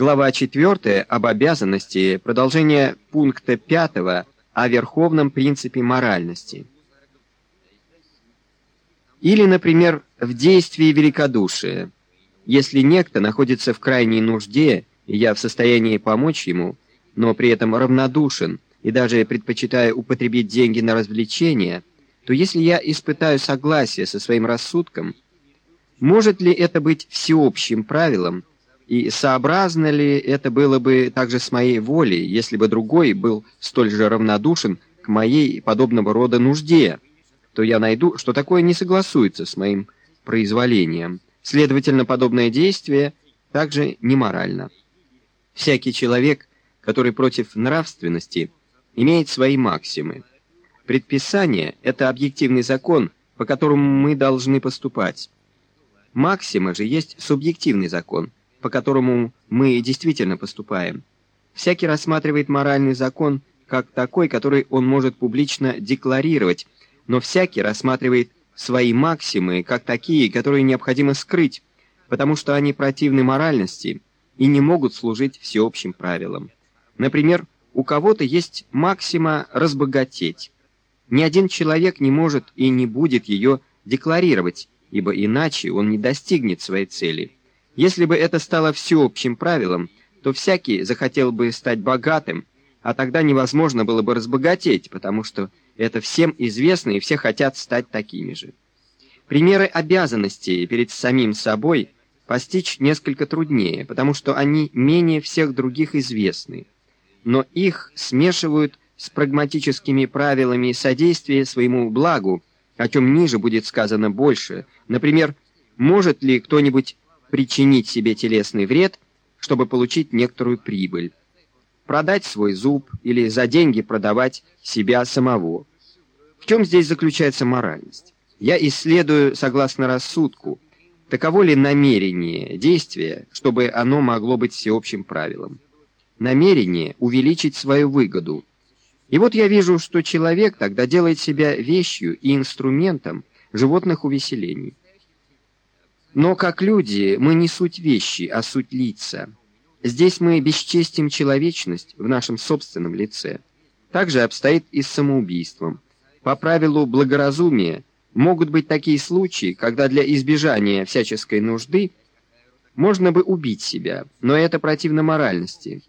Глава 4 об обязанности, продолжение пункта 5 о верховном принципе моральности. Или, например, в действии великодушия. Если некто находится в крайней нужде, и я в состоянии помочь ему, но при этом равнодушен и даже предпочитаю употребить деньги на развлечения, то если я испытаю согласие со своим рассудком, может ли это быть всеобщим правилом, и сообразно ли это было бы также с моей волей, если бы другой был столь же равнодушен к моей подобного рода нужде, то я найду, что такое не согласуется с моим произволением. Следовательно, подобное действие также неморально. Всякий человек, который против нравственности, имеет свои максимы. Предписание — это объективный закон, по которому мы должны поступать. Максима же есть субъективный закон, по которому мы действительно поступаем. Всякий рассматривает моральный закон как такой, который он может публично декларировать, но всякий рассматривает свои максимы как такие, которые необходимо скрыть, потому что они противны моральности и не могут служить всеобщим правилам. Например, у кого-то есть максима разбогатеть. Ни один человек не может и не будет ее декларировать, ибо иначе он не достигнет своей цели. Если бы это стало всеобщим правилом, то всякий захотел бы стать богатым, а тогда невозможно было бы разбогатеть, потому что это всем известно и все хотят стать такими же. Примеры обязанностей перед самим собой – постичь несколько труднее, потому что они менее всех других известны, но их смешивают с прагматическими правилами содействия своему благу, о чем ниже будет сказано больше. Например, может ли кто-нибудь причинить себе телесный вред, чтобы получить некоторую прибыль? Продать свой зуб или за деньги продавать себя самого? В чем здесь заключается моральность? Я исследую согласно рассудку – Таково ли намерение действия, чтобы оно могло быть всеобщим правилом? Намерение увеличить свою выгоду. И вот я вижу, что человек тогда делает себя вещью и инструментом животных увеселений. Но как люди мы не суть вещи, а суть лица. Здесь мы бесчестим человечность в нашем собственном лице. Так же обстоит и с самоубийством. По правилу благоразумия Могут быть такие случаи, когда для избежания всяческой нужды можно бы убить себя, но это противно моральности.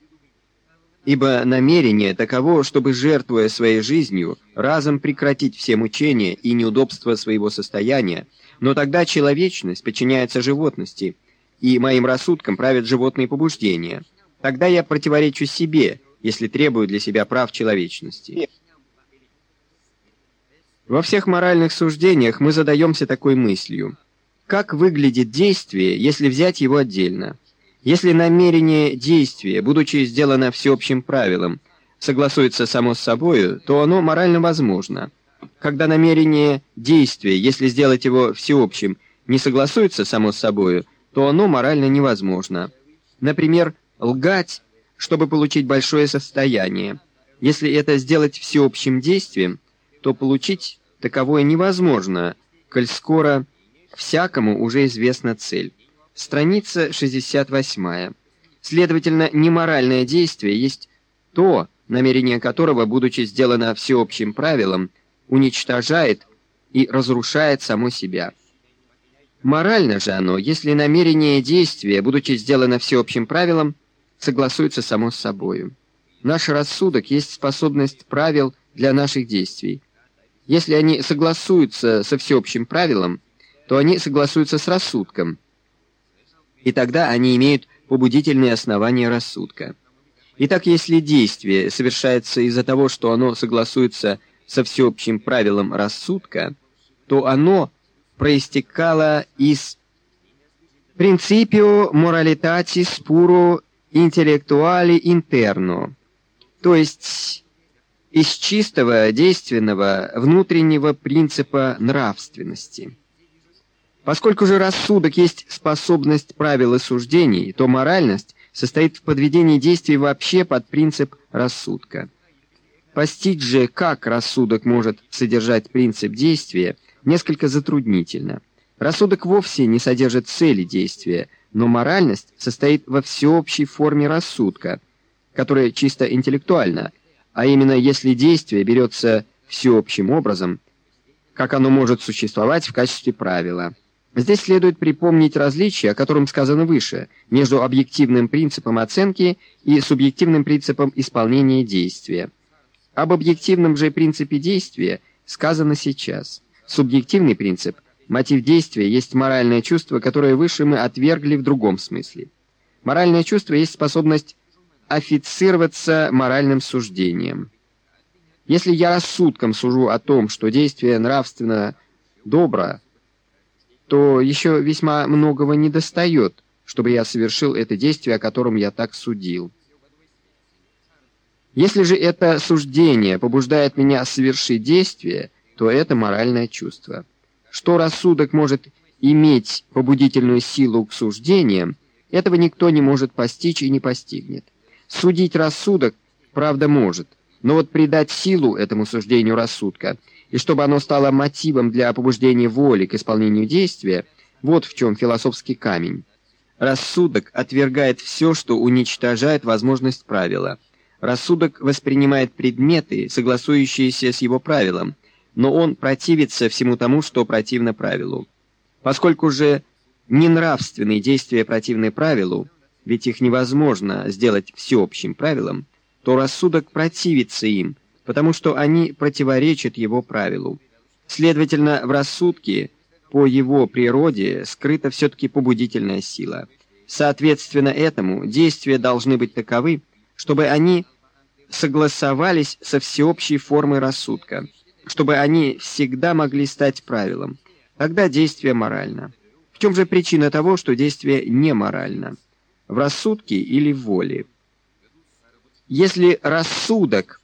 Ибо намерение таково, чтобы, жертвуя своей жизнью, разом прекратить все мучения и неудобства своего состояния, но тогда человечность подчиняется животности, и моим рассудком правят животные побуждения. Тогда я противоречу себе, если требую для себя прав человечности. Во всех моральных суждениях мы задаемся такой мыслью. Как выглядит действие, если взять его отдельно? Если намерение действия, будучи сделано всеобщим правилом, согласуется само с собою, то оно морально возможно. Когда намерение действия, если сделать его всеобщим, не согласуется само с собою, то оно морально невозможно. Например, лгать, чтобы получить большое состояние. Если это сделать всеобщим действием, то получить таковое невозможно, коль скоро всякому уже известна цель. Страница 68. Следовательно, неморальное действие есть то, намерение которого, будучи сделано всеобщим правилом, уничтожает и разрушает само себя. Морально же оно, если намерение действия, будучи сделано всеобщим правилом, согласуется само с собою. Наш рассудок есть способность правил для наших действий. Если они согласуются со всеобщим правилом, то они согласуются с рассудком, и тогда они имеют побудительные основания рассудка. Итак, если действие совершается из-за того, что оно согласуется со всеобщим правилом рассудка, то оно проистекало из «principio moralitatis puro intellectuali interno», то есть из чистого, действенного, внутреннего принципа нравственности. Поскольку же рассудок есть способность правил и суждений, то моральность состоит в подведении действий вообще под принцип рассудка. Постичь же, как рассудок может содержать принцип действия, несколько затруднительно. Рассудок вовсе не содержит цели действия, но моральность состоит во всеобщей форме рассудка, которая чисто интеллектуальна, а именно если действие берется всеобщим образом, как оно может существовать в качестве правила. Здесь следует припомнить различие, о котором сказано выше, между объективным принципом оценки и субъективным принципом исполнения действия. Об объективном же принципе действия сказано сейчас. Субъективный принцип – мотив действия есть моральное чувство, которое выше мы отвергли в другом смысле. Моральное чувство есть способность официроваться моральным суждением. Если я рассудком сужу о том, что действие нравственно добро, то еще весьма многого недостает, чтобы я совершил это действие, о котором я так судил. Если же это суждение побуждает меня совершить действие, то это моральное чувство. Что рассудок может иметь побудительную силу к суждениям, этого никто не может постичь и не постигнет. Судить рассудок, правда, может, но вот придать силу этому суждению рассудка, и чтобы оно стало мотивом для побуждения воли к исполнению действия, вот в чем философский камень. Рассудок отвергает все, что уничтожает возможность правила. Рассудок воспринимает предметы, согласующиеся с его правилом, но он противится всему тому, что противно правилу. Поскольку же ненравственные действия противны правилу, ведь их невозможно сделать всеобщим правилом, то рассудок противится им, потому что они противоречат его правилу. Следовательно, в рассудке по его природе скрыта все-таки побудительная сила. Соответственно этому, действия должны быть таковы, чтобы они согласовались со всеобщей формой рассудка, чтобы они всегда могли стать правилом. Тогда действие морально. В чем же причина того, что действие не морально? В рассудке или в воле? Если рассудок,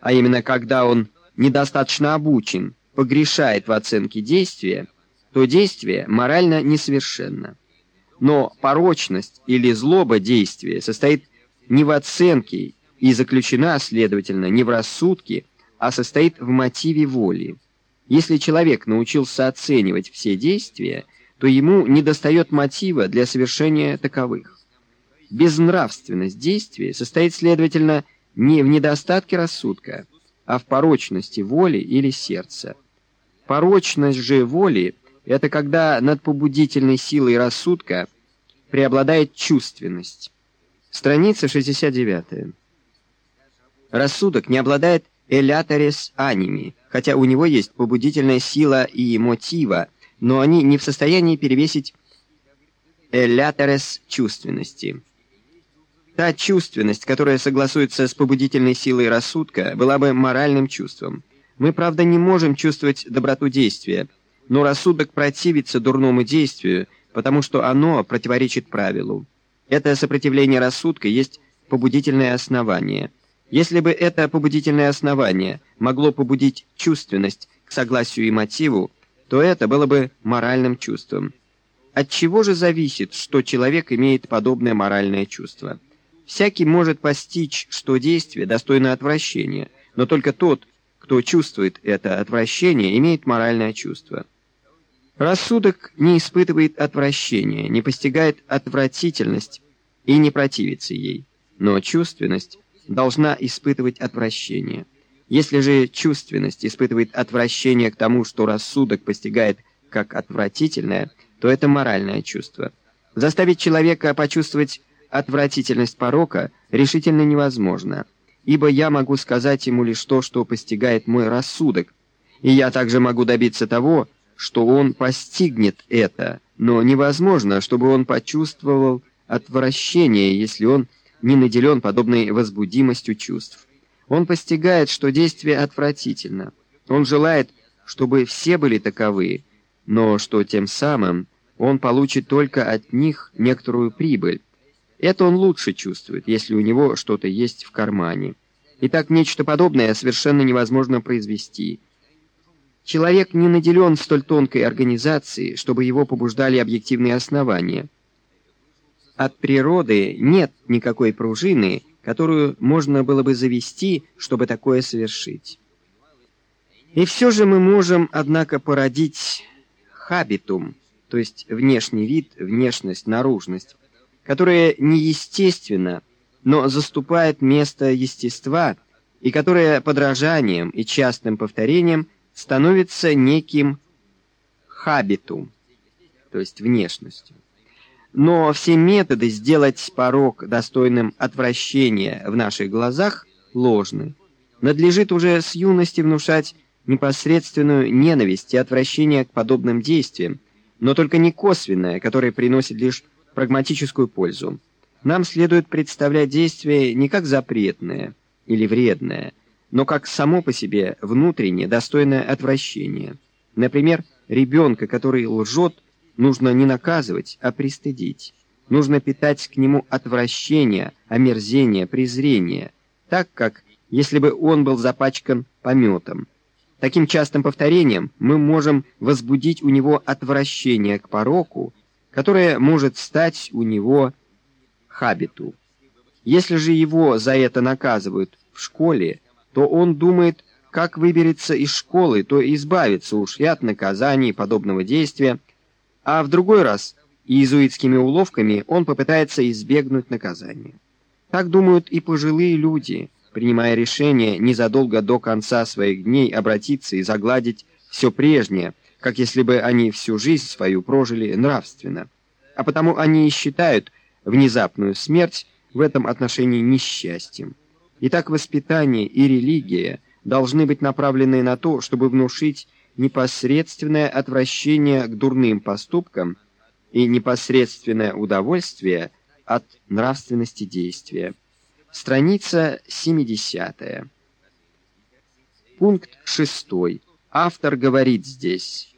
а именно когда он недостаточно обучен, погрешает в оценке действия, то действие морально несовершенно. Но порочность или злоба действия состоит не в оценке и заключена, следовательно, не в рассудке, а состоит в мотиве воли. Если человек научился оценивать все действия, то ему недостает мотива для совершения таковых. Безнравственность действия состоит, следовательно, не в недостатке рассудка, а в порочности воли или сердца. Порочность же воли – это когда над побудительной силой рассудка преобладает чувственность. Страница 69. Рассудок не обладает эляторис аними, хотя у него есть побудительная сила и мотива, но они не в состоянии перевесить эляторис чувственности. Та чувственность, которая согласуется с побудительной силой рассудка, была бы моральным чувством. Мы, правда, не можем чувствовать доброту действия, но рассудок противится дурному действию, потому что оно противоречит правилу. Это сопротивление рассудка есть побудительное основание. Если бы это побудительное основание могло побудить чувственность к согласию и мотиву, то это было бы моральным чувством. От чего же зависит, что человек имеет подобное моральное чувство? Всякий может постичь, что действие достойно отвращения, но только тот, кто чувствует это отвращение, имеет моральное чувство. Рассудок не испытывает отвращения, не постигает отвратительность и не противится ей, но чувственность должна испытывать отвращение. Если же чувственность испытывает отвращение к тому, что рассудок постигает как отвратительное, то это моральное чувство. Заставить человека почувствовать отвратительность порока решительно невозможно, ибо я могу сказать ему лишь то, что постигает мой рассудок, и я также могу добиться того, что он постигнет это, но невозможно, чтобы он почувствовал отвращение, если он не наделен подобной возбудимостью чувств. Он постигает, что действие отвратительно. Он желает, чтобы все были таковы, но что тем самым он получит только от них некоторую прибыль, это он лучше чувствует, если у него что-то есть в кармане. И так нечто подобное совершенно невозможно произвести. Человек не наделен столь тонкой организацией, чтобы его побуждали объективные основания. От природы нет никакой пружины, которую можно было бы завести, чтобы такое совершить. И все же мы можем, однако, породить хабитум, то есть внешний вид, внешность, наружность, которая неестественна, но заступает место естества и которая подражанием и частым повторением становится неким хабитум, то есть внешностью. Но все методы сделать порог достойным отвращения в наших глазах ложны. Надлежит уже с юности внушать непосредственную ненависть и отвращение к подобным действиям, но только не косвенное, которое приносит лишь прагматическую пользу. Нам следует представлять действие не как запретное или вредное, но как само по себе внутренне достойное отвращения. Например, ребенка, который лжет, нужно не наказывать, а пристыдить. Нужно питать к нему отвращение, омерзение, презрение, так как, если бы он был запачкан пометом. Таким частым повторением мы можем возбудить у него отвращение к пороку, которое может стать у него хабиту. Если же его за это наказывают в школе, то он думает, как выберется из школы, то избавится уж и от наказаний подобного действия, а в другой раз иезуитскими уловками он попытается избегнуть наказания. Так думают и пожилые люди – принимая решение незадолго до конца своих дней обратиться и загладить все прежнее, как если бы они всю жизнь свою прожили нравственно. А потому они и считают внезапную смерть в этом отношении несчастьем. Итак, воспитание и религия должны быть направлены на то, чтобы внушить непосредственное отвращение к дурным поступкам и непосредственное удовольствие от нравственности действия. Страница 70. Пункт 6. Автор говорит здесь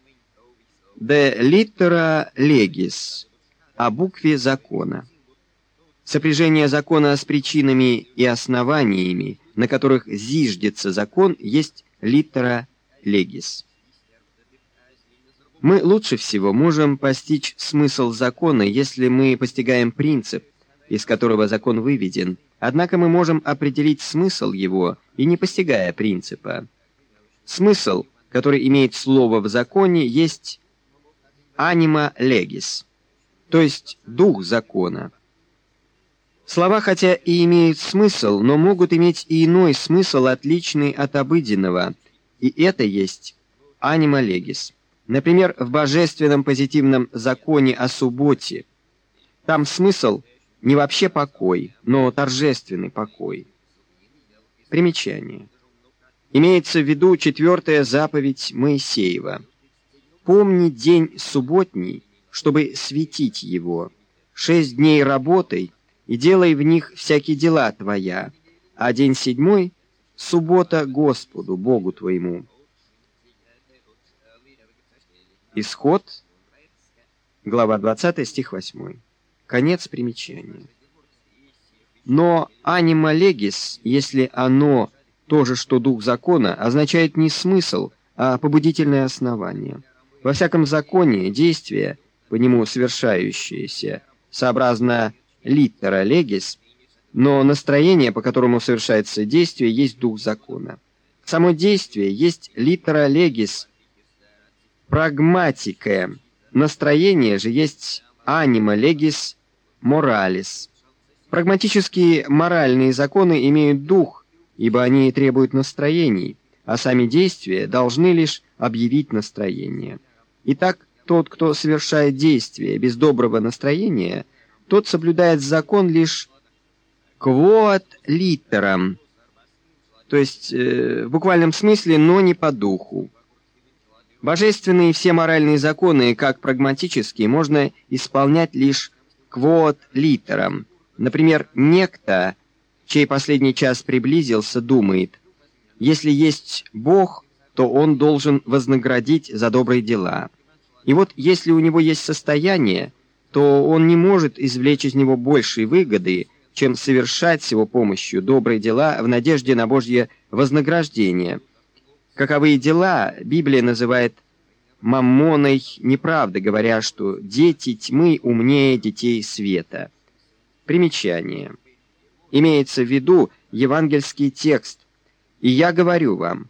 «De littera legis» о букве закона. Сопряжение закона с причинами и основаниями, на которых зиждется закон, есть литтера legis. Мы лучше всего можем постичь смысл закона, если мы постигаем принцип, из которого закон выведен, Однако мы можем определить смысл его и не постигая принципа. Смысл, который имеет слово в законе, есть anima legis, то есть дух закона. Слова хотя и имеют смысл, но могут иметь и иной смысл, отличный от обыденного, и это есть anima legis. Например, в божественном позитивном законе о субботе. Там смысл – не вообще покой, но торжественный покой. Примечание. Имеется в виду четвертая заповедь Моисеева. «Помни день субботний, чтобы светить его. Шесть дней работай и делай в них всякие дела твоя, а день седьмой — суббота Господу, Богу твоему». Исход, глава 20, стих 8. Конец примечания. Но анима легис, если оно то же, что дух закона, означает не смысл, а побудительное основание. Во всяком законе действие, по нему совершающееся, сообразно литтера легис, но настроение, по которому совершается действие, есть дух закона. Само действие есть литтера легис, прагматика. Настроение же есть анима легис моралис. Прагматические моральные законы имеют дух, ибо они требуют настроений, а сами действия должны лишь объявить настроение. Итак, тот, кто совершает действие без доброго настроения, тот соблюдает закон лишь quod literam, то есть э, в буквальном смысле, но не по духу. Божественные все моральные законы, как прагматические, можно исполнять лишь квот литерам. Например, некто, чей последний час приблизился, думает, если есть Бог, то он должен вознаградить за добрые дела. И вот если у него есть состояние, то он не может извлечь из него большей выгоды, чем совершать с его помощью добрые дела в надежде на Божье вознаграждение. Каковые дела Библия называет маммоной неправды, говоря, что дети тьмы умнее детей света. Примечание. Имеется в виду евангельский текст. «И я говорю вам,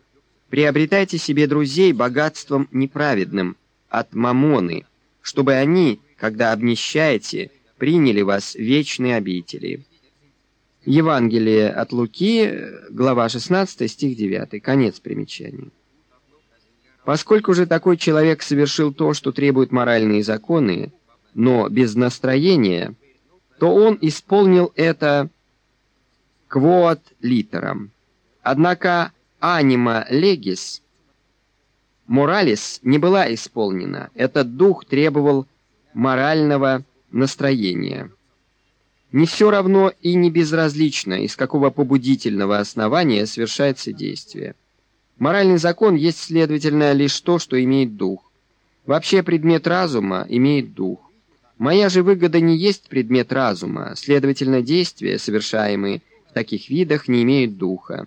приобретайте себе друзей богатством неправедным от мамоны, чтобы они, когда обнищаете, приняли вас вечные обители». Евангелие от Луки, глава 16, стих 9, конец примечания. Поскольку же такой человек совершил то, что требуют моральные законы, но без настроения, то он исполнил это квот литером. Однако анима легис, моралис, не была исполнена. Этот дух требовал морального настроения. Не все равно и не безразлично, из какого побудительного основания совершается действие. Моральный закон есть, следовательно, лишь то, что имеет дух. Вообще предмет разума имеет дух. Моя же выгода не есть предмет разума, следовательно, действия, совершаемые в таких видах, не имеют духа.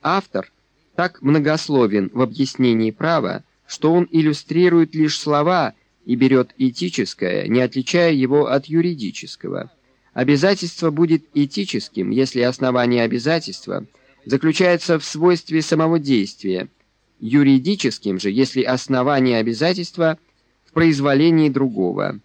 Автор так многословен в объяснении права, что он иллюстрирует лишь слова и берет этическое, не отличая его от юридического. Обязательство будет этическим, если основание обязательства заключается в свойстве самого действия, юридическим же, если основание обязательства в произволении другого.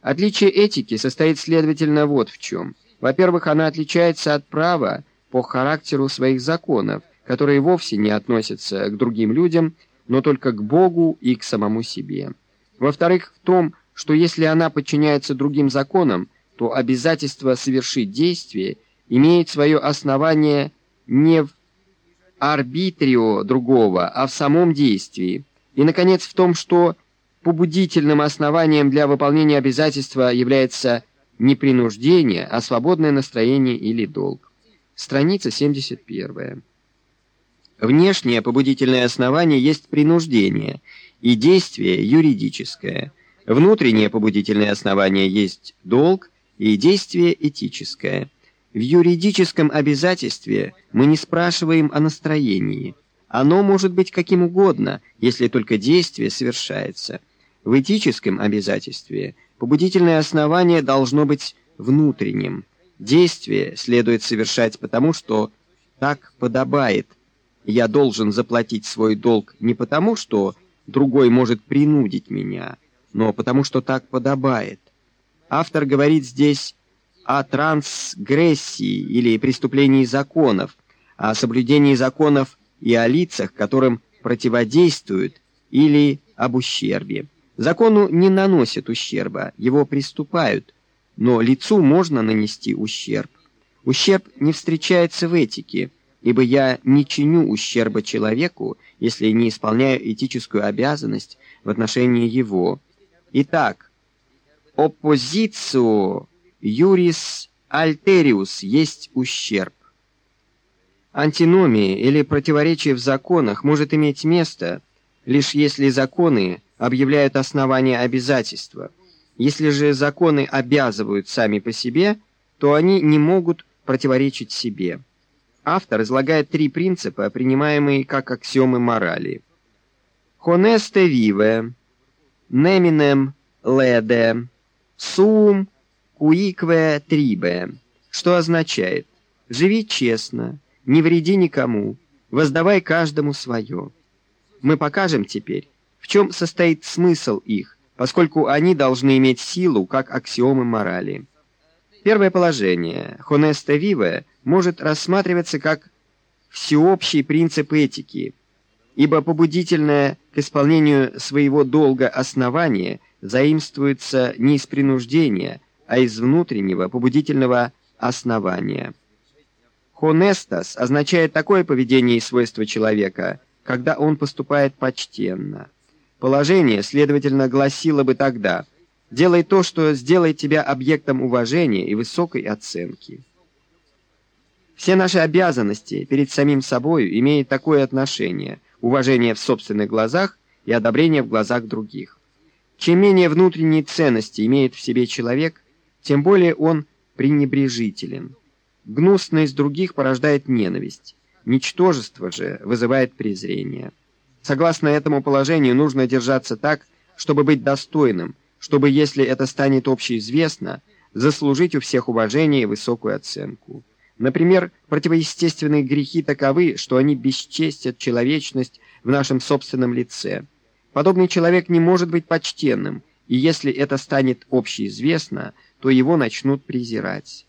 Отличие этики состоит, следовательно, вот в чем. Во-первых, она отличается от права по характеру своих законов, которые вовсе не относятся к другим людям, но только к Богу и к самому себе. Во-вторых, в том, что если она подчиняется другим законам, то обязательство совершить действие имеет свое основание не в арбитрио другого, а в самом действии. И, наконец, в том, что побудительным основанием для выполнения обязательства является не принуждение, а свободное настроение или долг. Страница 71. Внешнее побудительное основание есть принуждение, и действие юридическое. Внутреннее побудительное основание есть долг, и действие этическое. В юридическом обязательстве мы не спрашиваем о настроении. Оно может быть каким угодно, если только действие совершается. В этическом обязательстве побудительное основание должно быть внутренним. Действие следует совершать потому, что так подобает. Я должен заплатить свой долг не потому, что другой может принудить меня, но потому, что так подобает. Автор говорит здесь о трансгрессии или преступлении законов, о соблюдении законов и о лицах, которым противодействуют, или об ущербе. Закону не наносят ущерба, его приступают, но лицу можно нанести ущерб. Ущерб не встречается в этике, ибо я не чиню ущерба человеку, если не исполняю этическую обязанность в отношении его. Итак, оппозицию юрис альтериус есть ущерб. Антиномия или противоречие в законах может иметь место, лишь если законы объявляют основание обязательства. Если же законы обязывают сами по себе, то они не могут противоречить себе. Автор излагает три принципа, принимаемые как аксиомы морали. «Honeste vive», «Neminem lede», «Сум куикве трибе», что означает «живи честно, не вреди никому, воздавай каждому свое». Мы покажем теперь, в чем состоит смысл их, поскольку они должны иметь силу как аксиомы морали. Первое положение «honesta vive» может рассматриваться как всеобщий принцип этики, ибо побудительное к исполнению своего долга основание – заимствуется не из принуждения, а из внутреннего побудительного основания. «Хонестас» означает такое поведение и свойство человека, когда он поступает почтенно. Положение, следовательно, гласило бы тогда «делай то, что сделает тебя объектом уважения и высокой оценки». Все наши обязанности перед самим собою имеют такое отношение – уважение в собственных глазах и одобрение в глазах других. Чем менее внутренние ценности имеет в себе человек, тем более он пренебрежителен. Гнусность других порождает ненависть, ничтожество же вызывает презрение. Согласно этому положению нужно держаться так, чтобы быть достойным, чтобы, если это станет общеизвестно, заслужить у всех уважение и высокую оценку. Например, противоестественные грехи таковы, что они бесчестят человечность в нашем собственном лице – Подобный человек не может быть почтенным, и если это станет общеизвестно, то его начнут презирать.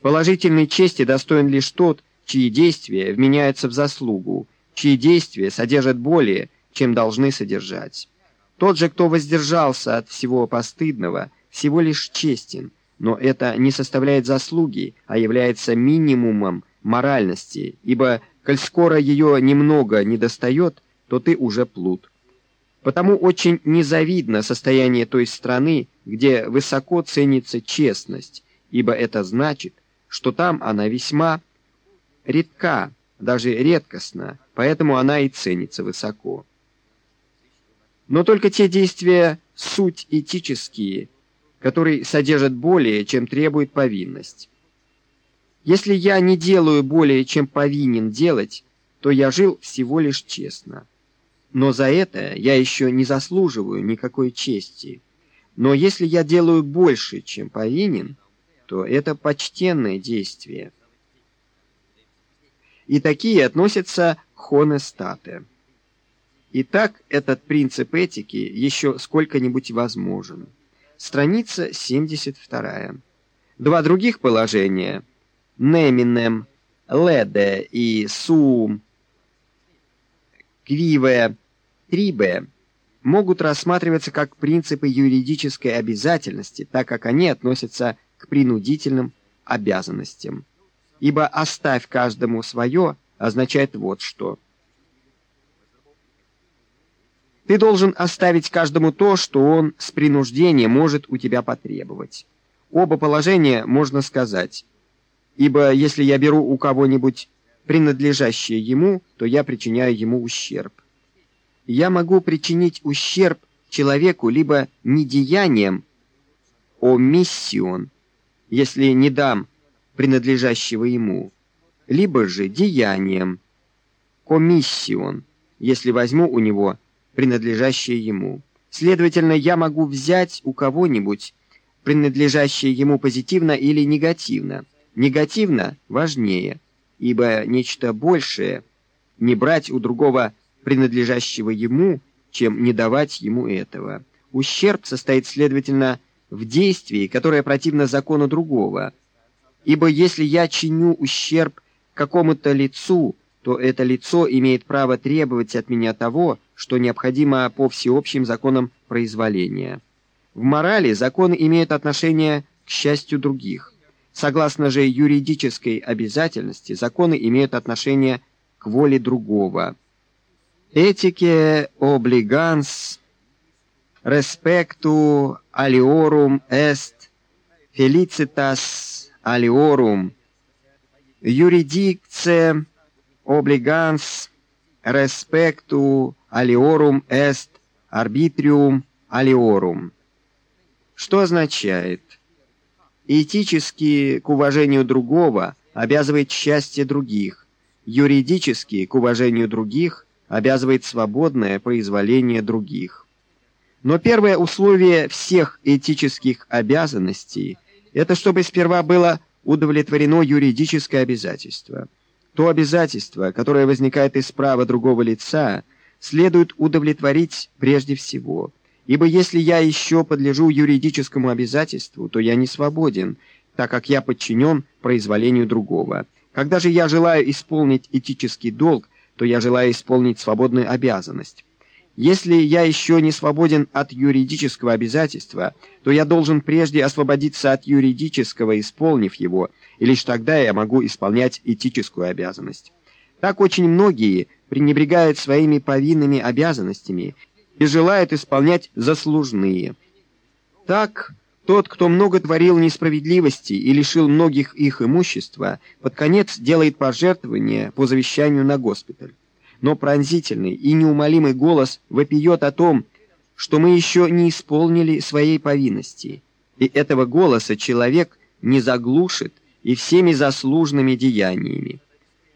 Положительной чести достоин лишь тот, чьи действия вменяются в заслугу, чьи действия содержат более, чем должны содержать. Тот же, кто воздержался от всего постыдного, всего лишь честен, но это не составляет заслуги, а является минимумом моральности, ибо, коль скоро ее немного недостает, то ты уже плут. Потому очень незавидно состояние той страны, где высоко ценится честность, ибо это значит, что там она весьма редка, даже редкостна, поэтому она и ценится высоко. Но только те действия суть этические, которые содержат более, чем требует повинность. Если я не делаю более, чем повинен делать, то я жил всего лишь честно. Но за это я еще не заслуживаю никакой чести. Но если я делаю больше, чем повинен, то это почтенное действие. И такие относятся к хонестате. Итак, этот принцип этики еще сколько-нибудь возможен. Страница 72. Два других положения «неминем», «леде» и «сум», «квиве» Трибе могут рассматриваться как принципы юридической обязательности, так как они относятся к принудительным обязанностям. Ибо «оставь каждому свое» означает вот что. Ты должен оставить каждому то, что он с принуждением может у тебя потребовать. Оба положения можно сказать. Ибо если я беру у кого-нибудь принадлежащее ему, то я причиняю ему ущерб я могу причинить ущерб человеку либо недеянием, омиссион, если не дам принадлежащего ему, либо же деянием, комиссион, если возьму у него принадлежащее ему. Следовательно, я могу взять у кого-нибудь принадлежащее ему позитивно или негативно. Негативно важнее, ибо нечто большее не брать у другого принадлежащего ему, чем не давать ему этого. Ущерб состоит, следовательно, в действии, которое противно закону другого. Ибо если я чиню ущерб какому-то лицу, то это лицо имеет право требовать от меня того, что необходимо по всеобщим законам произволения. В морали законы имеют отношение к счастью других. Согласно же юридической обязательности, законы имеют отношение к воле другого. Etice obligans respectu aliorum est felicitas aliorum juridicce obligans respectu aliorum est arbitrium aliorum что означает этически к уважению другого обязывает счастье других юридически к уважению других обязывает свободное произволение других. Но первое условие всех этических обязанностей – это чтобы сперва было удовлетворено юридическое обязательство. То обязательство, которое возникает из права другого лица, следует удовлетворить прежде всего. Ибо если я еще подлежу юридическому обязательству, то я не свободен, так как я подчинен произволению другого. Когда же я желаю исполнить этический долг, то я желаю исполнить свободную обязанность. Если я еще не свободен от юридического обязательства, то я должен прежде освободиться от юридического, исполнив его, и лишь тогда я могу исполнять этическую обязанность. Так очень многие пренебрегают своими повинными обязанностями и желают исполнять заслуженные. Так тот, кто много творил несправедливости и лишил многих их имущества, под конец делает пожертвование по завещанию на госпиталь. Но пронзительный и неумолимый голос вопиет о том, что мы еще не исполнили своей повинности, и этого голоса человек не заглушит и всеми заслуженными деяниями.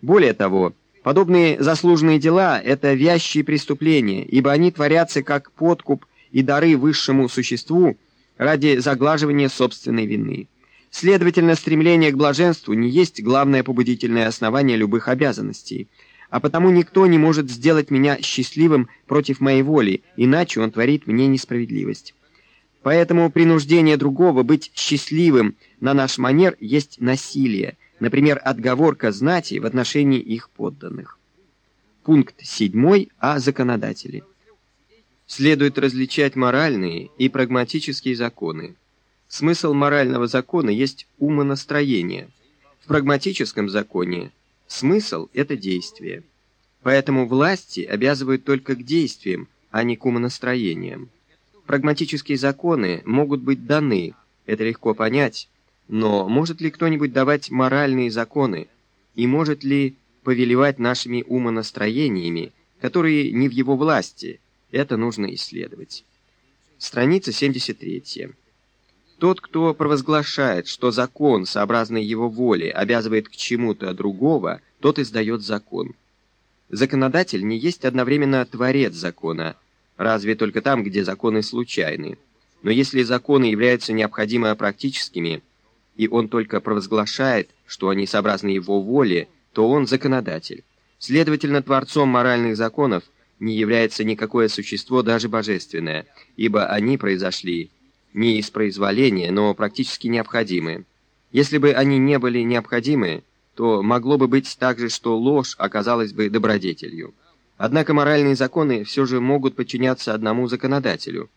Более того, подобные заслуженные дела – это вящие преступления, ибо они творятся как подкуп и дары высшему существу – ради заглаживания собственной вины. Следовательно, стремление к блаженству не есть главное побудительное основание любых обязанностей, а потому никто не может сделать меня счастливым против моей воли, иначе он творит мне несправедливость. Поэтому принуждение другого быть счастливым на наш манер есть насилие, например, отговорка знати в отношении их подданных. Пункт 7 о законодателе. Следует различать моральные и прагматические законы. Смысл морального закона есть умонастроение. В прагматическом законе смысл – это действие. Поэтому власти обязывают только к действиям, а не к умонастроениям. Прагматические законы могут быть даны, это легко понять, но может ли кто-нибудь давать моральные законы, и может ли повелевать нашими умонастроениями, которые не в его власти, это нужно исследовать. Страница 73. Тот, кто провозглашает, что закон, сообразный его воле, обязывает к чему-то другого, тот издает закон. Законодатель не есть одновременно творец закона, разве только там, где законы случайны. Но если законы являются необходимо практическими, и он только провозглашает, что они сообразны его воле, то он законодатель. Следовательно, творцом моральных законов не является никакое существо, даже божественное, ибо они произошли не из произволения, но практически необходимы. Если бы они не были необходимы, то могло бы быть также, что ложь оказалась бы добродетелью. Однако моральные законы все же могут подчиняться одному законодателю.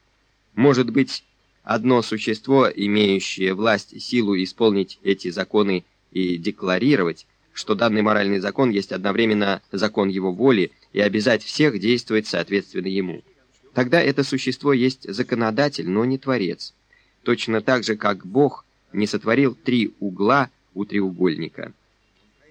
Может быть, одно существо, имеющее власть силу исполнить эти законы и декларировать, что данный моральный закон есть одновременно закон его воли и обязать всех действовать соответственно ему. Тогда это существо есть законодатель, но не творец. Точно так же, как Бог не сотворил три угла у треугольника.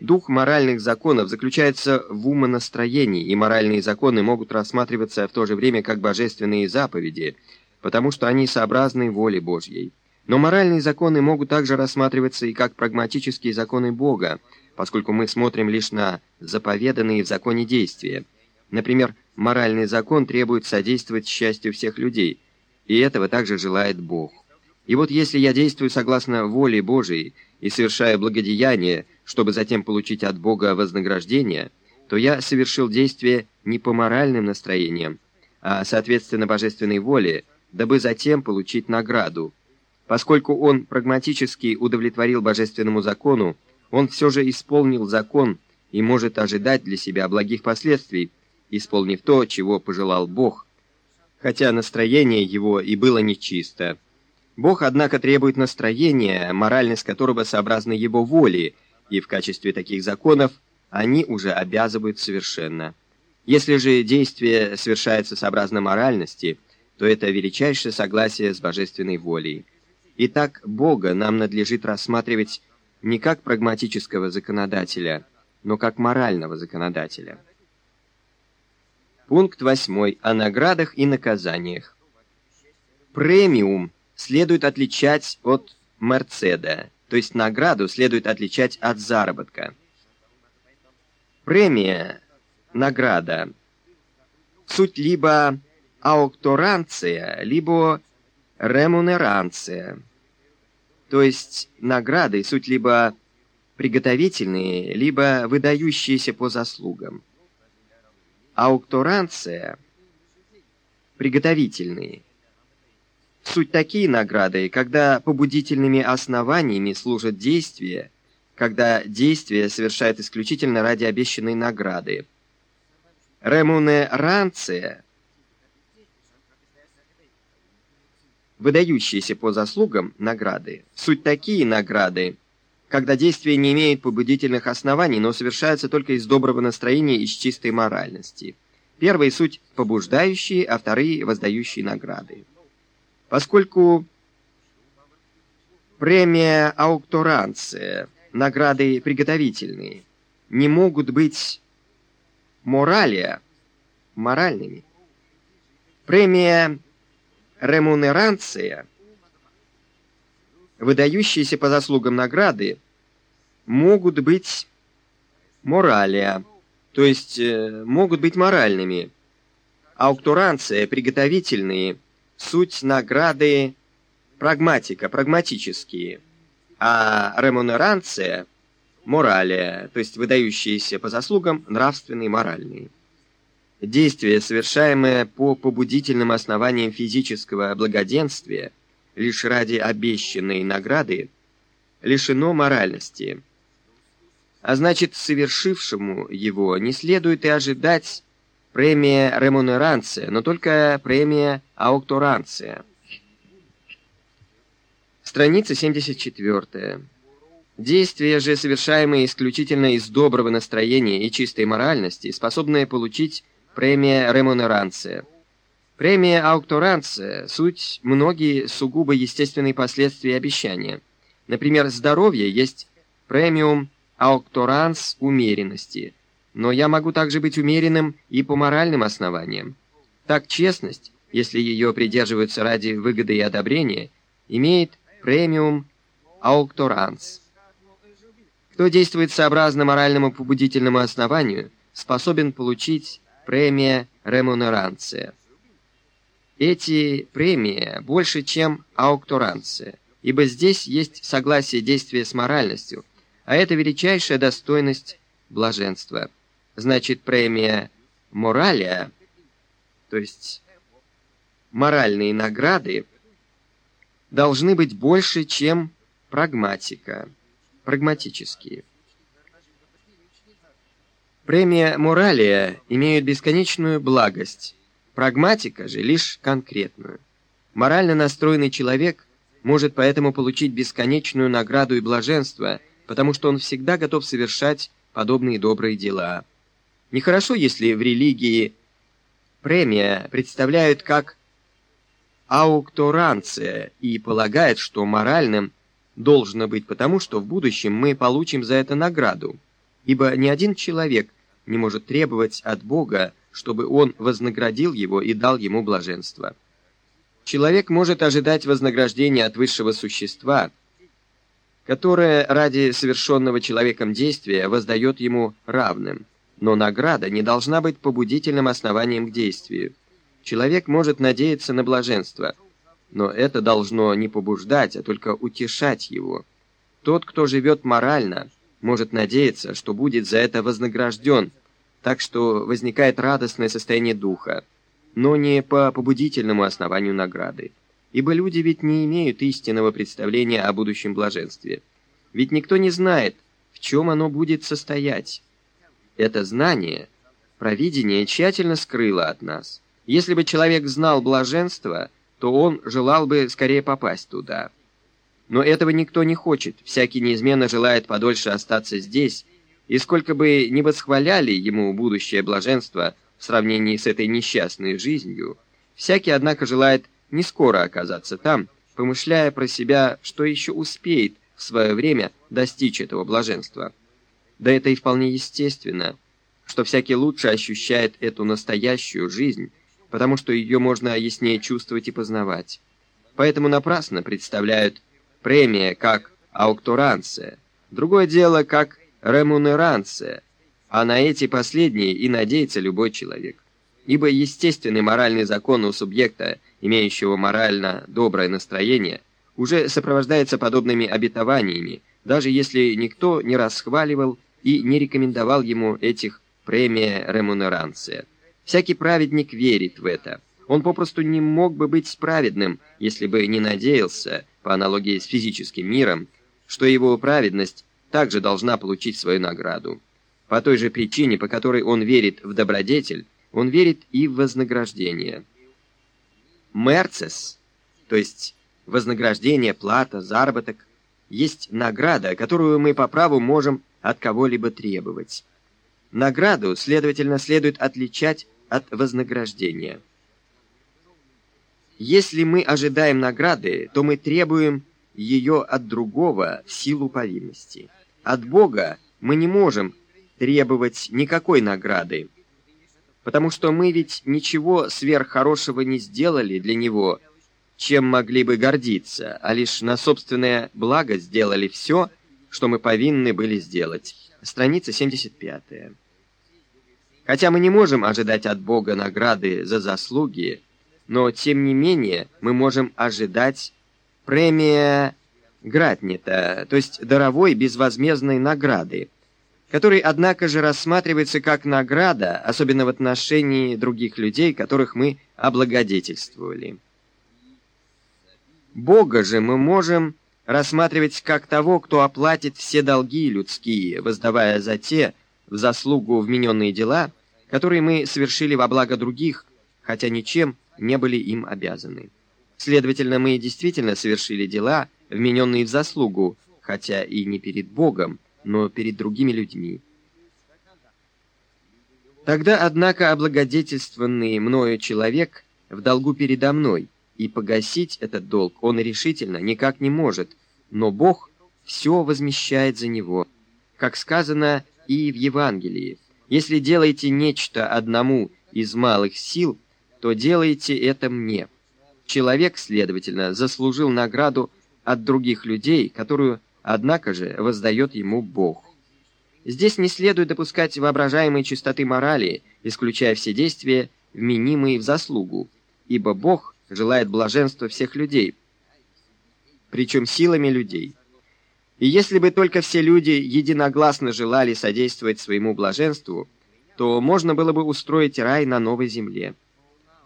Дух моральных законов заключается в умонастроении, и моральные законы могут рассматриваться в то же время как божественные заповеди, потому что они сообразны воле Божьей. Но моральные законы могут также рассматриваться и как прагматические законы Бога, поскольку мы смотрим лишь на заповеданные в законе действия. Например, моральный закон требует содействовать счастью всех людей, и этого также желает Бог. И вот если я действую согласно воле Божией и совершаю благодеяние, чтобы затем получить от Бога вознаграждение, то я совершил действие не по моральным настроениям, а соответственно божественной воле, дабы затем получить награду. Поскольку он прагматически удовлетворил божественному закону, он все же исполнил закон и может ожидать для себя благих последствий, исполнив то, чего пожелал Бог, хотя настроение его и было нечисто. Бог, однако, требует настроения, моральность которого сообразна его воле, и в качестве таких законов они уже обязывают совершенно. Если же действие совершается сообразно моральности, то это величайшее согласие с божественной волей. Итак, Бога нам надлежит рассматривать не как прагматического законодателя, но как морального законодателя. Пункт 8. О наградах и наказаниях. Премиум следует отличать от Мерцеда то есть награду следует отличать от заработка. Премия, награда, суть либо аукторанция, либо ремунеранция. То есть награды суть либо приготовительные, либо выдающиеся по заслугам. Аукторанция – приготовительные – Суть такие награды, когда побудительными основаниями служат действия, когда действие совершает исключительно ради обещанной награды. Ремунеранция, выдающиеся по заслугам награды. Суть такие награды, когда действие не имеет побудительных оснований, но совершается только из доброго настроения и из чистой моральности. Первые суть побуждающие, а вторые воздающие награды. Поскольку премия аукторанция, награды приготовительные, не могут быть моралия, моральными. Премия ремунеранция, выдающиеся по заслугам награды, могут быть моралия, то есть э, могут быть моральными. Аукторанция, приготовительные – суть награды прагматика, прагматические, а ремунеранция – моралия, то есть выдающиеся по заслугам нравственные, моральные. Действия, совершаемые по побудительным основаниям физического благоденствия – лишь ради обещанной награды, лишено моральности. А значит, совершившему его не следует и ожидать премия ремунеранция, но только премия аукторанция. Страница 74. Действия же, совершаемые исключительно из доброго настроения и чистой моральности, способны получить премия ремунеранция. Премия аукторанция – суть многие сугубо естественные последствия обещания. Например, здоровье есть премиум аукторанс умеренности, но я могу также быть умеренным и по моральным основаниям. Так честность, если ее придерживаются ради выгоды и одобрения, имеет премиум аукторанс. Кто действует сообразно моральному побудительному основанию, способен получить премия ремунеранция. Эти премии больше, чем аукторанция, ибо здесь есть согласие действия с моральностью, а это величайшая достойность блаженства. Значит, премия моралия, то есть моральные награды, должны быть больше, чем прагматика, прагматические. Премия моралия имеет бесконечную благость, прагматика же лишь конкретную. Морально настроенный человек может поэтому получить бесконечную награду и блаженство, потому что он всегда готов совершать подобные добрые дела. Нехорошо, если в религии премия представляют как аукторанция и полагает, что моральным должно быть потому, что в будущем мы получим за это награду, ибо ни один человек не может требовать от Бога, чтобы он вознаградил его и дал ему блаженство. Человек может ожидать вознаграждения от высшего существа, которое ради совершенного человеком действия воздает ему равным, но награда не должна быть побудительным основанием к действию. Человек может надеяться на блаженство, но это должно не побуждать, а только утешать его. Тот, кто живет морально, может надеяться, что будет за это вознагражден, так что возникает радостное состояние духа, но не по побудительному основанию награды. Ибо люди ведь не имеют истинного представления о будущем блаженстве. Ведь никто не знает, в чем оно будет состоять. Это знание, провидение тщательно скрыло от нас. Если бы человек знал блаженство, то он желал бы скорее попасть туда. Но этого никто не хочет, всякий неизменно желает подольше остаться здесь, и сколько бы ни восхваляли ему будущее блаженство в сравнении с этой несчастной жизнью, всякий, однако, желает не скоро оказаться там, помышляя про себя, что еще успеет в свое время достичь этого блаженства. Да это и вполне естественно, что всякий лучше ощущает эту настоящую жизнь, потому что ее можно яснее чувствовать и познавать. Поэтому напрасно представляют премия как аукторанция, другое дело как ремунеранция, а на эти последние и надеется любой человек. Ибо естественный моральный закон у субъекта, имеющего морально доброе настроение, уже сопровождается подобными обетованиями, даже если никто не расхваливал и не рекомендовал ему этих премия ремунеранция. Всякий праведник верит в это. Он попросту не мог бы быть праведным, если бы не надеялся, по аналогии с физическим миром, что его праведность также должна получить свою награду. По той же причине, по которой он верит в добродетель, он верит и в вознаграждение. Мерцес, то есть вознаграждение, плата, заработок, есть награда, которую мы по праву можем от кого-либо требовать. Награду, следовательно, следует отличать от вознаграждения. Если мы ожидаем награды, то мы требуем ее от другого в силу повинности. От Бога мы не можем требовать никакой награды, потому что мы ведь ничего сверххорошего не сделали для Него, чем могли бы гордиться, а лишь на собственное благо сделали все, что мы повинны были сделать. Страница 75. Хотя мы не можем ожидать от Бога награды за заслуги, но тем не менее мы можем ожидать премия гратнита, то есть даровой безвозмездной награды, который, однако же, рассматривается как награда, особенно в отношении других людей, которых мы облагодетельствовали. Бога же мы можем рассматривать как того, кто оплатит все долги людские, воздавая за те, в заслугу вмененные дела, которые мы совершили во благо других, хотя ничем не были им обязаны. Следовательно, мы действительно совершили дела, вмененные в заслугу, хотя и не перед Богом, но перед другими людьми. Тогда, однако, облагодетельствованный мною человек в долгу передо мной, и погасить этот долг он решительно никак не может, но Бог все возмещает за него. Как сказано и в Евангелии, «Если делаете нечто одному из малых сил, то делайте это мне». Человек, следовательно, заслужил награду от других людей, которую, однако же, воздает ему Бог. Здесь не следует допускать воображаемой чистоты морали, исключая все действия, вменимые в заслугу, ибо Бог желает блаженства всех людей, причем силами людей. И если бы только все люди единогласно желали содействовать своему блаженству, то можно было бы устроить рай на новой земле.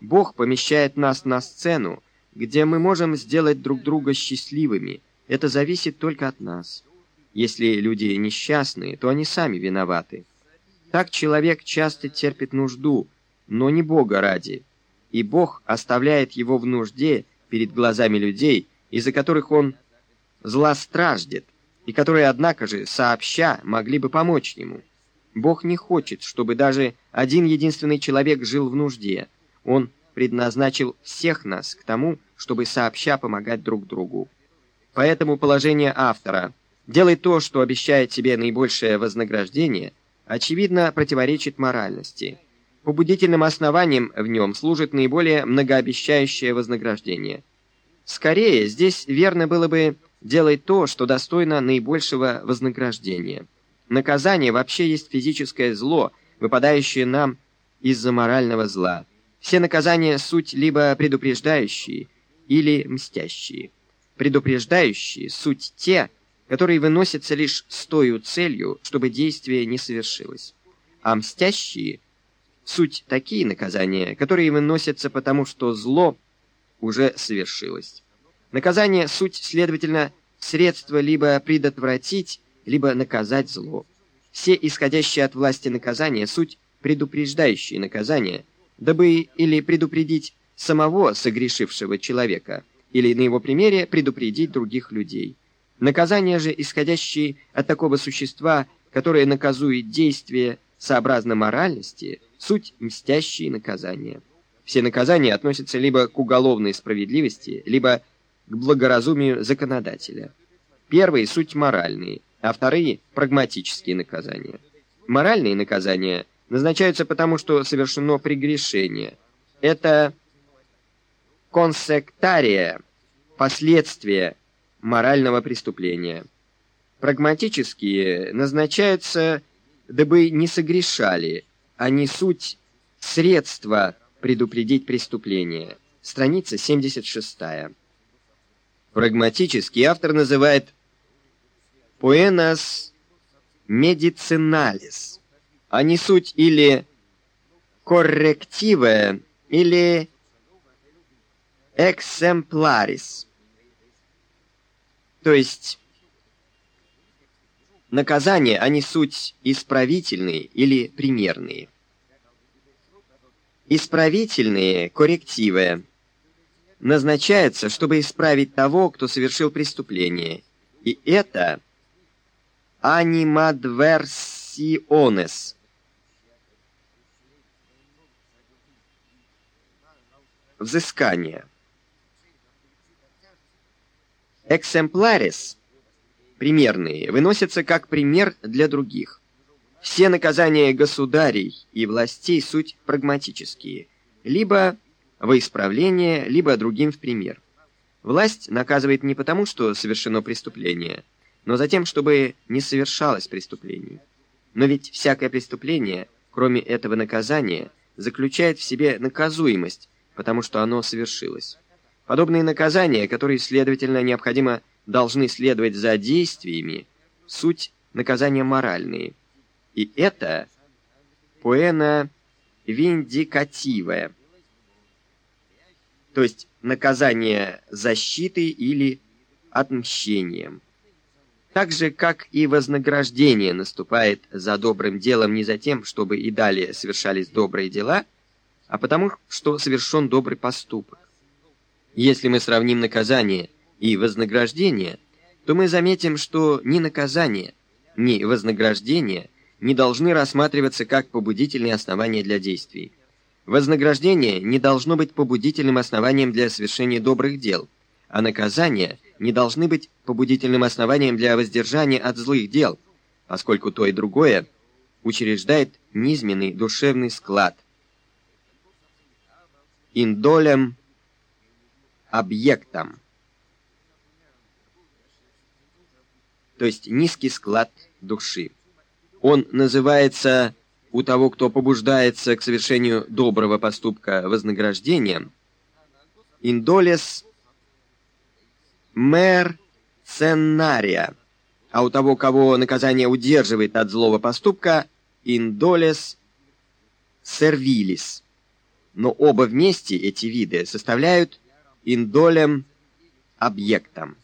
Бог помещает нас на сцену, где мы можем сделать друг друга счастливыми. Это зависит только от нас. Если люди несчастные, то они сами виноваты. Так человек часто терпит нужду, но не Бога ради. И Бог оставляет его в нужде перед глазами людей, из-за которых он злостраждет, и которые, однако же, сообща, могли бы помочь ему. Бог не хочет, чтобы даже один единственный человек жил в нужде. Он предназначил всех нас к тому, чтобы сообща помогать друг другу. Поэтому положение автора – Делай то, что обещает тебе наибольшее вознаграждение, очевидно противоречит моральности. Побудительным основанием в нем служит наиболее многообещающее вознаграждение. Скорее, здесь верно было бы делать то, что достойно наибольшего вознаграждения. Наказание вообще есть физическое зло, выпадающее нам из-за морального зла. Все наказания суть либо предупреждающие или мстящие. Предупреждающие суть те, которые выносятся лишь с той целью, чтобы действие не совершилось. А мстящие — суть такие наказания, которые выносятся потому, что зло уже совершилось. Наказание — суть, следовательно, средство либо предотвратить, либо наказать зло. Все исходящие от власти наказания — суть предупреждающие наказания, дабы или предупредить самого согрешившего человека, или на его примере предупредить других людей. Наказания же, исходящие от такого существа, которое наказует действие сообразно моральности, суть мстящие наказания. Все наказания относятся либо к уголовной справедливости, либо к благоразумию законодателя. Первые — суть моральные, а вторые — прагматические наказания. Моральные наказания назначаются потому, что совершено прегрешение. Это консектария, последствия морального преступления. Прагматические назначаются, дабы не согрешали, а не суть средства предупредить преступление. Страница 76. Прагматический автор называет «poenas medicinalis», а не суть или «corrective» или «exemplaris». То есть наказания, они суть исправительные или примерные. Исправительные, коррективы, назначаются, чтобы исправить того, кто совершил преступление. И это анимадверсионес. Взыскание. Эксемпларис, примерные, выносятся как пример для других. Все наказания государей и властей суть прагматические, либо во исправление, либо другим в пример. Власть наказывает не потому, что совершено преступление, но за тем, чтобы не совершалось преступление. Но ведь всякое преступление, кроме этого наказания, заключает в себе наказуемость, потому что оно совершилось. Подобные наказания, которые, следовательно, необходимо должны следовать за действиями, суть наказания моральные. И это поэна виндикативая. то есть наказание защитой или отмщением. Так же, как и вознаграждение наступает за добрым делом не за тем, чтобы и далее совершались добрые дела, а потому, что совершен добрый поступок. Если мы сравним наказание и вознаграждение, то мы заметим, что ни наказание, ни вознаграждение не должны рассматриваться как побудительные основания для действий. Вознаграждение не должно быть побудительным основанием для совершения добрых дел, а наказание не должны быть побудительным основанием для воздержания от злых дел, поскольку то и другое учреждает низменный душевный склад. Индолем объектом. То есть низкий склад души. Он называется у того, кто побуждается к совершению доброго поступка вознаграждением, индолес мэр сценария, а у того, кого наказание удерживает от злого поступка, индолес сервилис. Но оба вместе эти виды составляют индолем объектом.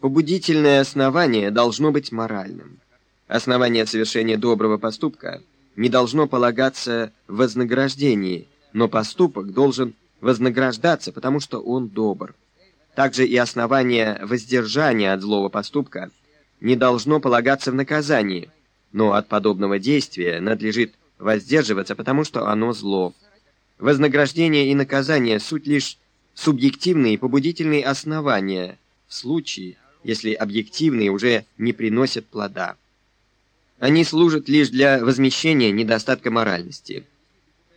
Побудительное основание должно быть моральным. Основание совершения доброго поступка не должно полагаться в вознаграждении, но поступок должен вознаграждаться, потому что он добр. Также и основание воздержания от злого поступка не должно полагаться в наказании, но от подобного действия надлежит воздерживаться, потому что оно зло. Вознаграждение и наказание – суть лишь субъективные побудительные основания в случае, если объективные уже не приносят плода. Они служат лишь для возмещения недостатка моральности.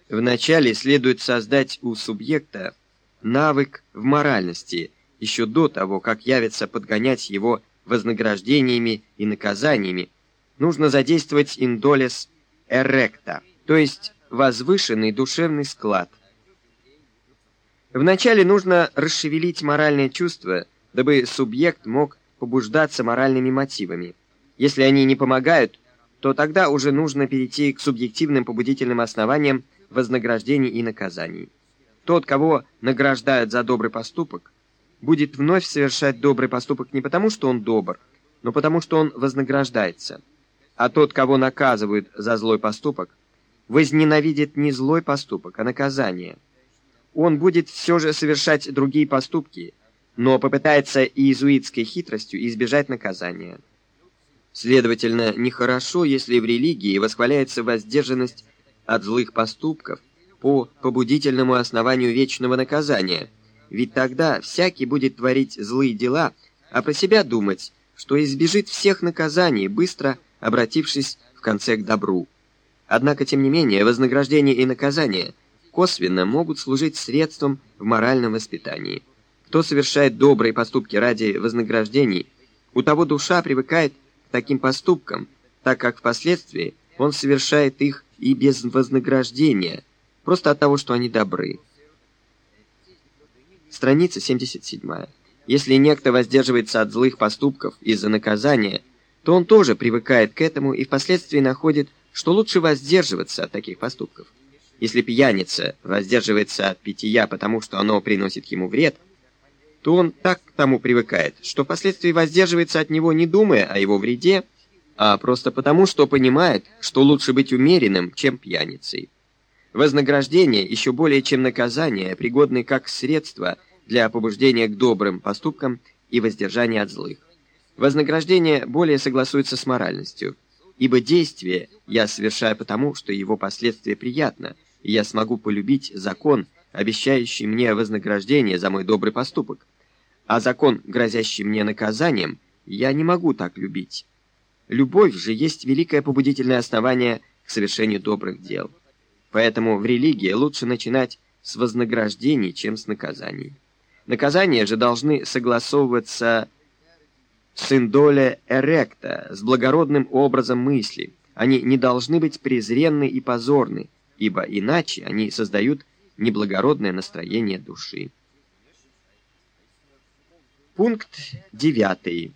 Вначале следует создать у субъекта навык в моральности – еще до того, как явится подгонять его вознаграждениями и наказаниями, нужно задействовать индолес эректа, то есть возвышенный душевный склад. Вначале нужно расшевелить моральное чувство, дабы субъект мог побуждаться моральными мотивами. Если они не помогают, то тогда уже нужно перейти к субъективным побудительным основаниям вознаграждений и наказаний. Тот, кого награждают за добрый поступок, будет вновь совершать добрый поступок не потому, что он добр, но потому, что он вознаграждается. А тот, кого наказывают за злой поступок, возненавидит не злой поступок, а наказание. Он будет все же совершать другие поступки, но попытается иезуитской хитростью избежать наказания. Следовательно, нехорошо, если в религии восхваляется воздержанность от злых поступков по побудительному основанию вечного наказания – ведь тогда всякий будет творить злые дела, а про себя думать, что избежит всех наказаний, быстро обратившись в конце к добру. Однако, тем не менее, вознаграждение и наказание косвенно могут служить средством в моральном воспитании. Кто совершает добрые поступки ради вознаграждений, у того душа привыкает к таким поступкам, так как впоследствии он совершает их и без вознаграждения, просто от того, что они добры. Страница 77. Если некто воздерживается от злых поступков из-за наказания, то он тоже привыкает к этому и впоследствии находит, что лучше воздерживаться от таких поступков. Если пьяница воздерживается от питья, потому что оно приносит ему вред, то он так к тому привыкает, что впоследствии воздерживается от него не думая о его вреде, а просто потому, что понимает, что лучше быть умеренным, чем пьяницей. Вознаграждение, еще более чем наказание, пригодны как средство для побуждения к добрым поступкам и воздержания от злых. Вознаграждение более согласуется с моральностью, ибо действие я совершаю потому, что его последствия приятно, и я смогу полюбить закон, обещающий мне вознаграждение за мой добрый поступок, а закон, грозящий мне наказанием, я не могу так любить. Любовь же есть великое побудительное основание к совершению добрых дел. Поэтому в религии лучше начинать с вознаграждений, чем с наказаний. Наказания же должны согласовываться с индоле эректа, с благородным образом мысли. Они не должны быть презренны и позорны, ибо иначе они создают неблагородное настроение души. Пункт 9.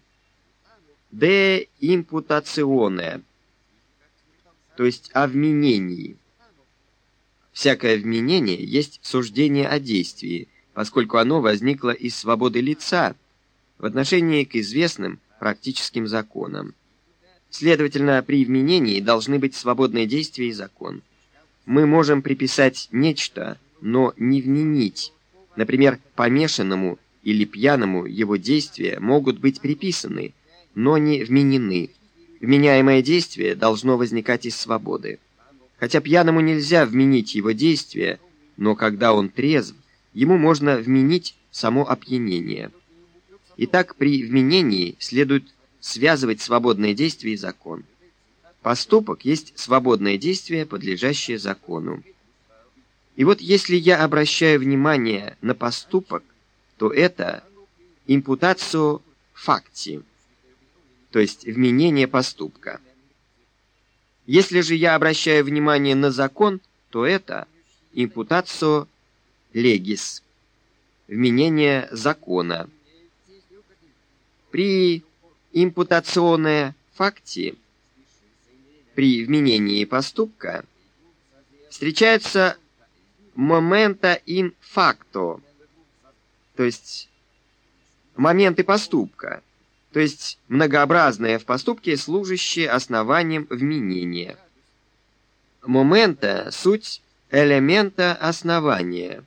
De imputazione, то есть о вменении. Всякое вменение есть суждение о действии, поскольку оно возникло из свободы лица в отношении к известным практическим законам. Следовательно, при вменении должны быть свободные действия и закон. Мы можем приписать нечто, но не вменить. Например, помешанному или пьяному его действия могут быть приписаны, но не вменены. Вменяемое действие должно возникать из свободы. Хотя пьяному нельзя вменить его действие, но когда он трезв, ему можно вменить само опьянение. Итак, при вменении следует связывать свободное действие и закон. Поступок есть свободное действие, подлежащее закону. И вот если я обращаю внимание на поступок, то это импутацио факти, то есть вменение поступка. Если же я обращаю внимание на закон, то это импутацио легис, вменение закона. При импутационе факти, при вменении поступка, встречается момента ин факто, то есть моменты поступка, то есть многообразное в поступке, служащее основанием вменения. Момента – суть элемента основания.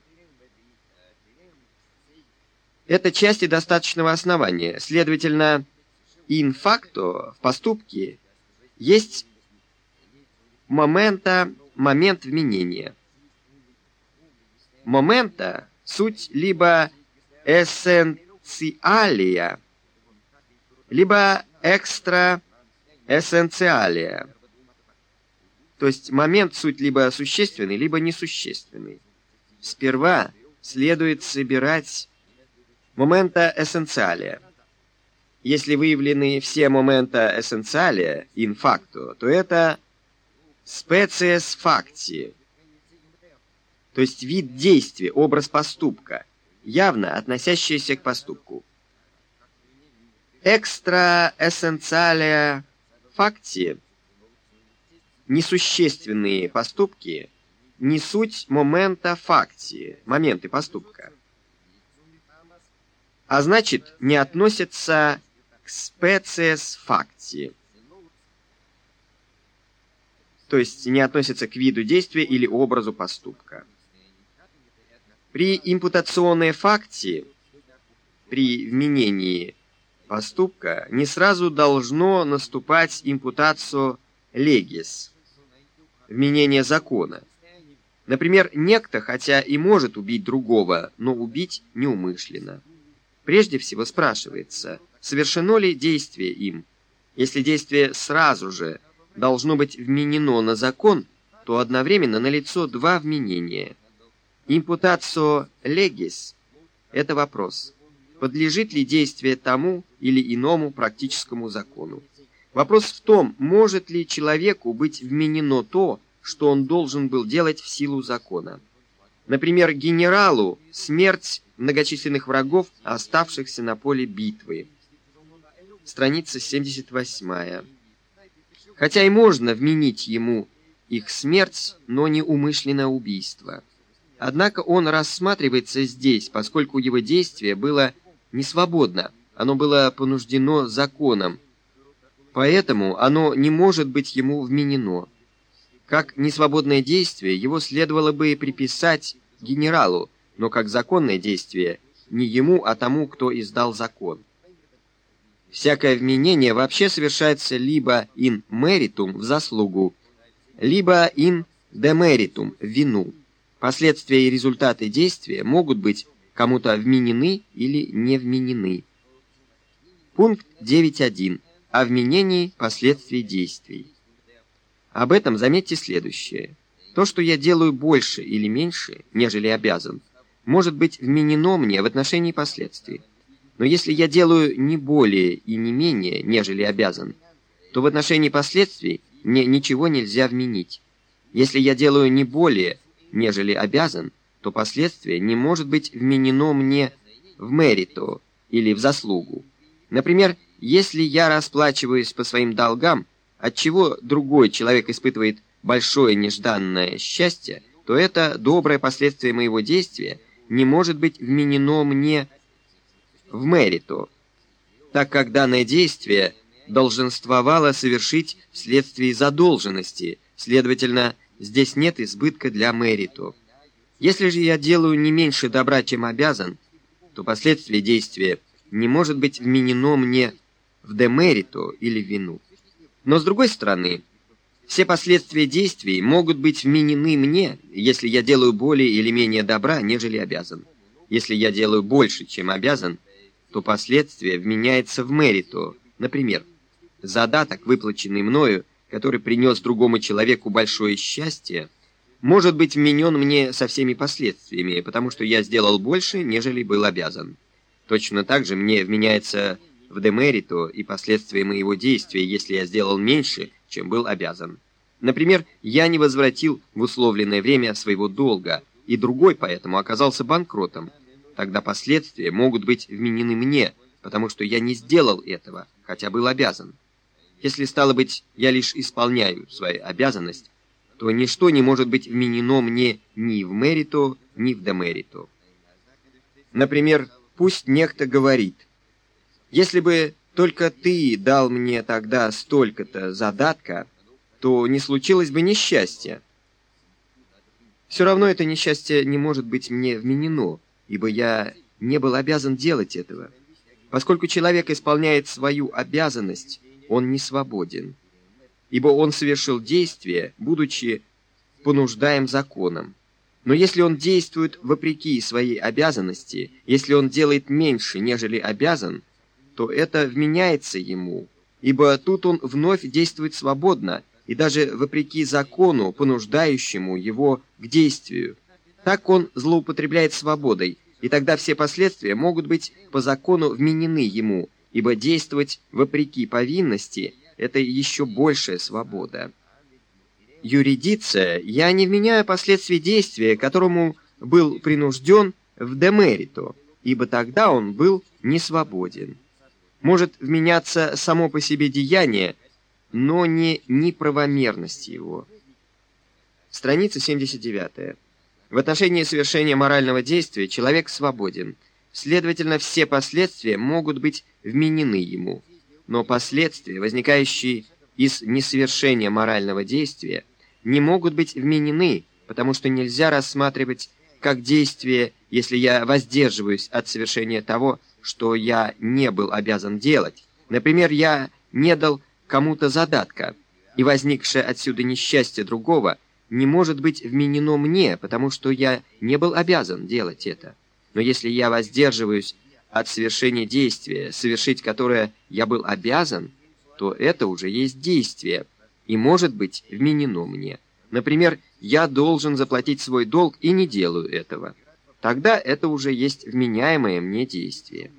Это части достаточного основания. Следовательно, ин факто в поступке есть момента, момент вменения. Момента – суть либо эссенциалия, либо экстра эссенциалия. То есть момент суть либо существенный, либо несущественный. Сперва следует собирать момента эссенциалия. Если выявлены все момента эссенциалия facto, то это species facti, то есть вид действия, образ поступка, явно относящийся к поступку. Экстра эссенциалия факти – несущественные поступки не суть момента факти, моменты поступка, а значит, не относятся к специес факти, то есть не относятся к виду действия или образу поступка. При импутационной факте, при вменении поступка, не сразу должно наступать импутацию легис – вменение закона. Например, некто, хотя и может убить другого, но убить неумышленно. Прежде всего спрашивается, совершено ли действие им. Если действие сразу же должно быть вменено на закон, то одновременно налицо два вменения. Импутацио легис – это вопрос, подлежит ли действие тому или иному практическому закону. Вопрос в том, может ли человеку быть вменено то, что он должен был делать в силу закона. Например, генералу смерть многочисленных врагов, оставшихся на поле битвы. Страница 78. Хотя и можно вменить ему их смерть, но не умышленное убийство. Однако он рассматривается здесь, поскольку его действие было не свободно, оно было понуждено законом, Поэтому оно не может быть ему вменено. Как несвободное действие его следовало бы приписать генералу, но как законное действие не ему, а тому, кто издал закон. Всякое вменение вообще совершается либо in meritum в заслугу, либо in demeritum в вину. Последствия и результаты действия могут быть кому-то вменены или не вменены. Пункт 9.1 о вменении последствий действий. Об этом заметьте следующее. То, что я делаю больше или меньше, нежели обязан, может быть вменено мне в отношении последствий. Но если я делаю не более и не менее, нежели обязан, то в отношении последствий мне ничего нельзя вменить. Если я делаю не более, нежели обязан, то последствие не может быть вменено мне в мерито или в заслугу. Например, если я расплачиваюсь по своим долгам, от чего другой человек испытывает большое нежданное счастье, то это доброе последствие моего действия, не может быть вменено мне в мериту, так как данное действие долженствовало совершить вследствие задолженности, следовательно, здесь нет избытка для мериту. Если же я делаю не меньше добра, чем обязан, то последствие действия не может быть вменено мне в демериту или вину. Но с другой стороны, все последствия действий могут быть вменены мне, если я делаю более или менее добра, нежели обязан. Если я делаю больше, чем обязан, то последствие вменяется в мериту. Например, задаток, выплаченный мною, который принес другому человеку большое счастье, может быть вменен мне со всеми последствиями, потому что я сделал больше, нежели был обязан. Точно так же мне вменяется в демериту и последствия моего действия, если я сделал меньше, чем был обязан. Например, я не возвратил в условленное время своего долга, и другой поэтому оказался банкротом. Тогда последствия могут быть вменены мне, потому что я не сделал этого, хотя был обязан. Если, стало быть, я лишь исполняю свою обязанность, то ничто не может быть вменено мне ни в мериту, ни в демериту. Например, пусть некто говорит, «Если бы только ты дал мне тогда столько-то задатка, то не случилось бы несчастья. Все равно это несчастье не может быть мне вменено, ибо я не был обязан делать этого. Поскольку человек исполняет свою обязанность, он не свободен, ибо он совершил действие, будучи понуждаем законом. Но если он действует вопреки своей обязанности, если он делает меньше, нежели обязан, то это вменяется ему, ибо тут он вновь действует свободно и даже вопреки закону, понуждающему его к действию. Так он злоупотребляет свободой, и тогда все последствия могут быть по закону вменены ему, ибо действовать вопреки повинности – это еще большая свобода. Юридиция я не вменяю последствий действия, которому был принужден в демерито, ибо тогда он был не свободен может вменяться само по себе деяние, но не неправомерность его. Страница 79. В отношении совершения морального действия человек свободен. Следовательно, все последствия могут быть вменены ему. Но последствия, возникающие из несовершения морального действия, не могут быть вменены, потому что нельзя рассматривать как действие, если я воздерживаюсь от совершения того, что я не был обязан делать. Например, я не дал кому-то задатка, и возникшее отсюда несчастье другого не может быть вменено мне, потому что я не был обязан делать это. Но если я воздерживаюсь от совершения действия, совершить которое я был обязан, то это уже есть действие и может быть вменено мне. Например, я должен заплатить свой долг и не делаю этого тогда это уже есть вменяемое мне действие.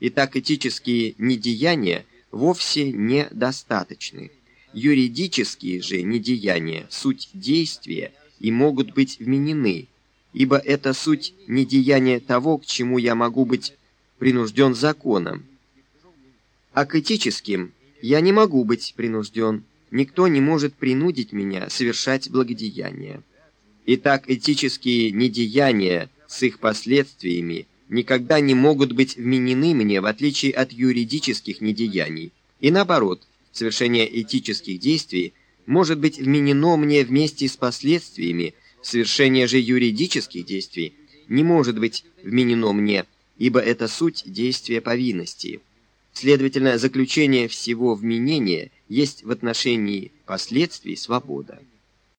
Итак, этические недеяния вовсе недостаточны. Юридические же недеяния – суть действия и могут быть вменены, ибо это суть недеяния того, к чему я могу быть принужден законом. А к этическим я не могу быть принужден, никто не может принудить меня совершать благодеяния. Итак, этические недеяния с их последствиями никогда не могут быть вменены мне в отличие от юридических недеяний. И наоборот, совершение этических действий может быть вменено мне вместе с последствиями, совершение же юридических действий не может быть вменено мне, ибо это суть действия повинности. Следовательно, заключение всего вменения есть в отношении последствий свобода.